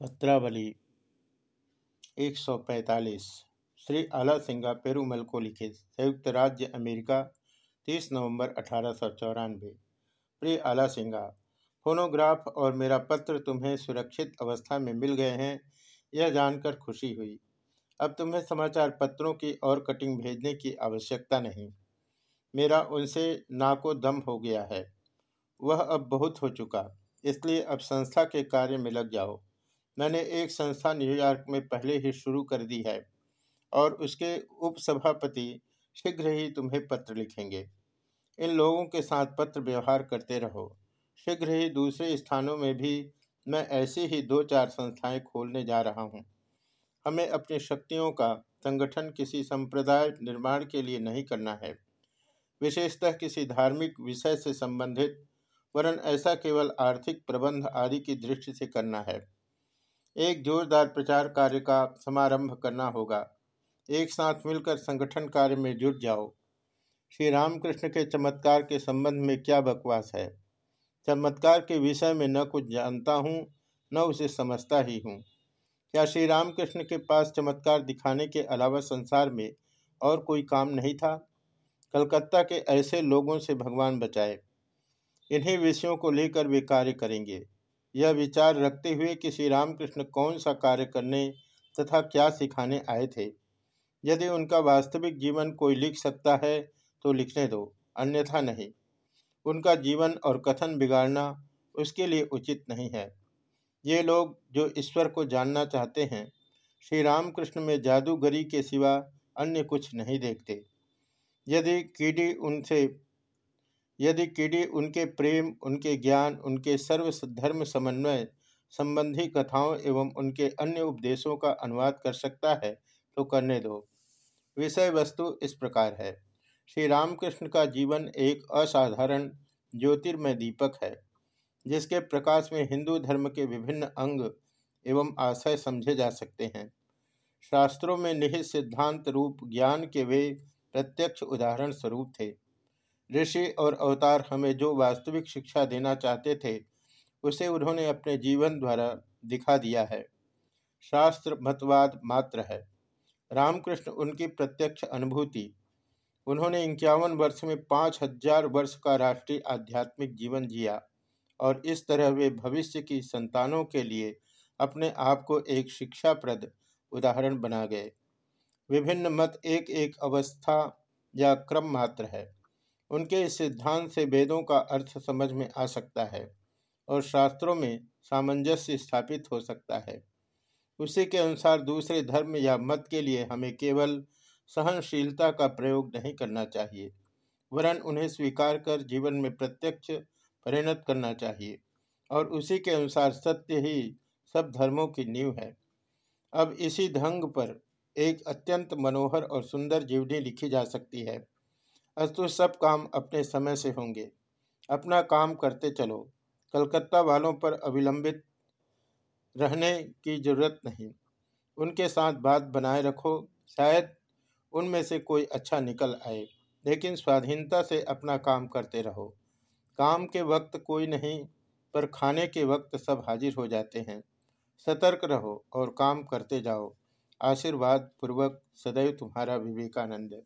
पत्रावली 145 श्री आला सिंगा पेरूमल को लिखित संयुक्त राज्य अमेरिका 30 नवंबर अठारह सौ चौरानबे प्रिय आला सिंगा, फोनोग्राफ और मेरा पत्र तुम्हें सुरक्षित अवस्था में मिल गए हैं, यह जानकर खुशी हुई। अब तुम्हें समाचार पत्रों की और कटिंग भेजने की आवश्यकता नहीं। मेरा उनसे नाको दम हो गया है। वह अब बहुत हो चुका, इसलिए अब संस्था के कार्य में लग जाओ। मैंने एक संस्था न्यूयॉर्क में पहले ही शुरू कर दी है और उसके उपसभापति शीघ्र ही तुम्हें पत्र लिखेंगे। इन लोगों के साथ पत्र व्यवहार करते रहो। शीघ्र ही दूसरे स्थानों में भी मैं ऐसी ही दो चार संस्थाएँ खोलने जा रहा हूँ। हमें अपनी शक्तियों का संगठन किसी संप्रदाय निर्माण के लिए नहीं करना है। विशेषतः किसी धार्मिक विषय से संबंधित, वरन ऐसा केवल आर्थिक प्रबंध आदि की दृष्टि से करना है। एक जोरदार प्रचार कार्य का समारंभ करना होगा। एक साथ मिलकर संगठन कार्य में जुट जाओ। श्री रामकृष्ण के चमत्कार के संबंध में क्या बकवास है? चमत्कार के विषय में न कुछ जानता हूँ, न उसे समझता ही हूँ। क्या श्री रामकृष्ण के पास चमत्कार दिखाने के अलावा संसार में और कोई काम नहीं था? कलकत्ता के ऐसे लोगों से भगवान बचाए। इन्हीं विषयों को लेकर वे कार्य करेंगे। यह विचार रखते हुए कि श्री रामकृष्ण कौन सा कार्य करने तथा क्या सिखाने आए थे। यदि उनका वास्तविक जीवन कोई लिख सकता है तो लिखने दो, अन्यथा नहीं। उनका जीवन और कथन बिगाड़ना उसके लिए उचित नहीं है। ये लोग जो ईश्वर को जानना चाहते हैं, श्री रामकृष्ण में जादूगरी के सिवा अन्य कुछ नहीं देखते। यदि कीड़ी उनसे यदि कीड़ी उनके प्रेम, उनके ज्ञान, उनके सर्व धर्म समन्वय संबंधी कथाओं एवं उनके अन्य उपदेशों का अनुवाद कर सकता है तो करने दो। विषय वस्तु इस प्रकार है। श्री रामकृष्ण का जीवन एक असाधारण ज्योतिर्मय दीपक है, जिसके प्रकाश में हिंदू धर्म के विभिन्न अंग एवं आशय समझे जा सकते हैं। शास्त्रों में निहित सिद्धांत रूप ज्ञान के वे प्रत्यक्ष उदाहरण स्वरूप थे। ऋषि और अवतार हमें जो वास्तविक शिक्षा देना चाहते थे, उसे उन्होंने अपने जीवन द्वारा दिखा दिया है। शास्त्र मतवाद मात्र है। रामकृष्ण उनकी प्रत्यक्ष अनुभूति। उन्होंने इक्यावन वर्ष में पाँच हज़ार वर्ष का राष्ट्रीय आध्यात्मिक जीवन जिया और इस तरह वे भविष्य की संतानों के लिए अपने आप को एक शिक्षाप्रद उदाहरण बना गए। विभिन्न मत एक एक अवस्था या क्रम मात्र है। उनके इस सिद्धांत से वेदों का अर्थ समझ में आ सकता है और शास्त्रों में सामंजस्य स्थापित हो सकता है। उसी के अनुसार दूसरे धर्म या मत के लिए हमें केवल सहनशीलता का प्रयोग नहीं करना चाहिए, वरन उन्हें स्वीकार कर जीवन में प्रत्यक्ष परिणत करना चाहिए, और उसी के अनुसार सत्य ही सब धर्मों की नींव है। अब इसी ढंग पर एक अत्यंत मनोहर और सुंदर जीवनी लिखी जा सकती है। अस्तु, सब काम अपने समय से होंगे। अपना काम करते चलो। कलकत्ता वालों पर अविलंबित रहने की ज़रूरत नहीं। उनके साथ बात बनाए रखो। शायद उनमें से कोई अच्छा निकल आए, लेकिन स्वाधीनता से अपना काम करते रहो। काम के वक्त कोई नहीं, पर खाने के वक्त सब हाजिर हो जाते हैं। सतर्क रहो और काम करते जाओ। आशीर्वाद पूर्वक सदैव तुम्हारा विवेकानंद।